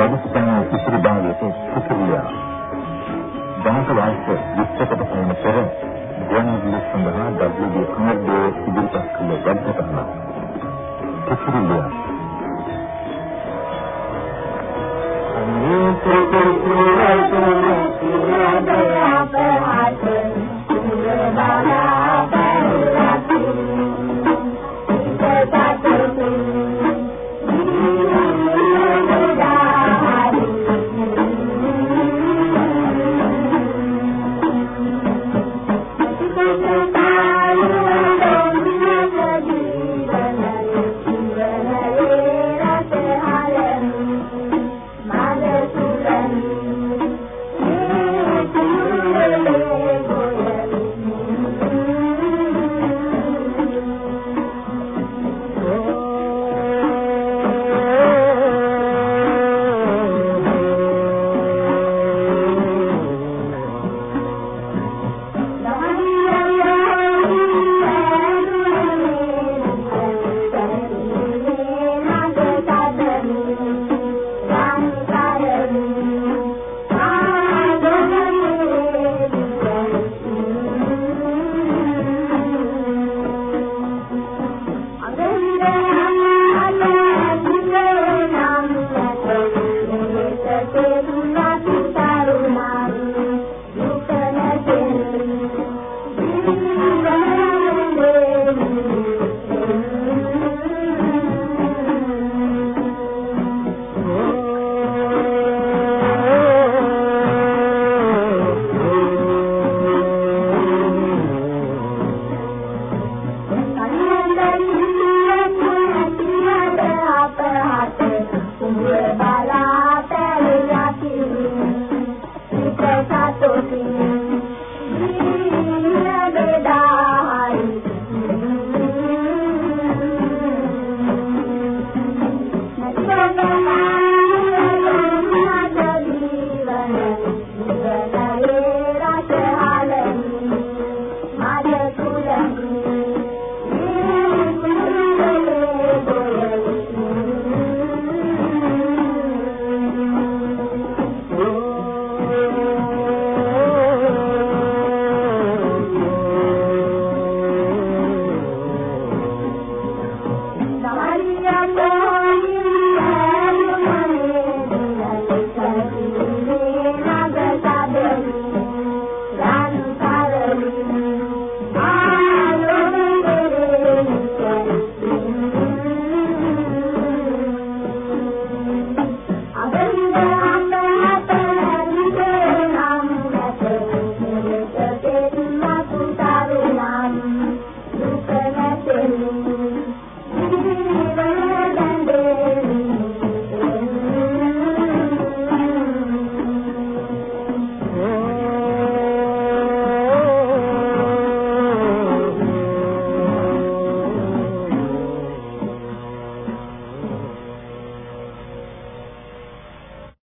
වැඩසටහන ඉතිරි භාගයට සුපිරියා. ධනක වාස්තු විස්තරකට පෙනෙන පෙර ගුවන්විදුලි සඳහා WD කමඩේ ඉදිරිපත් කළ වැඩසටහන. ඉතිරියා. අනේ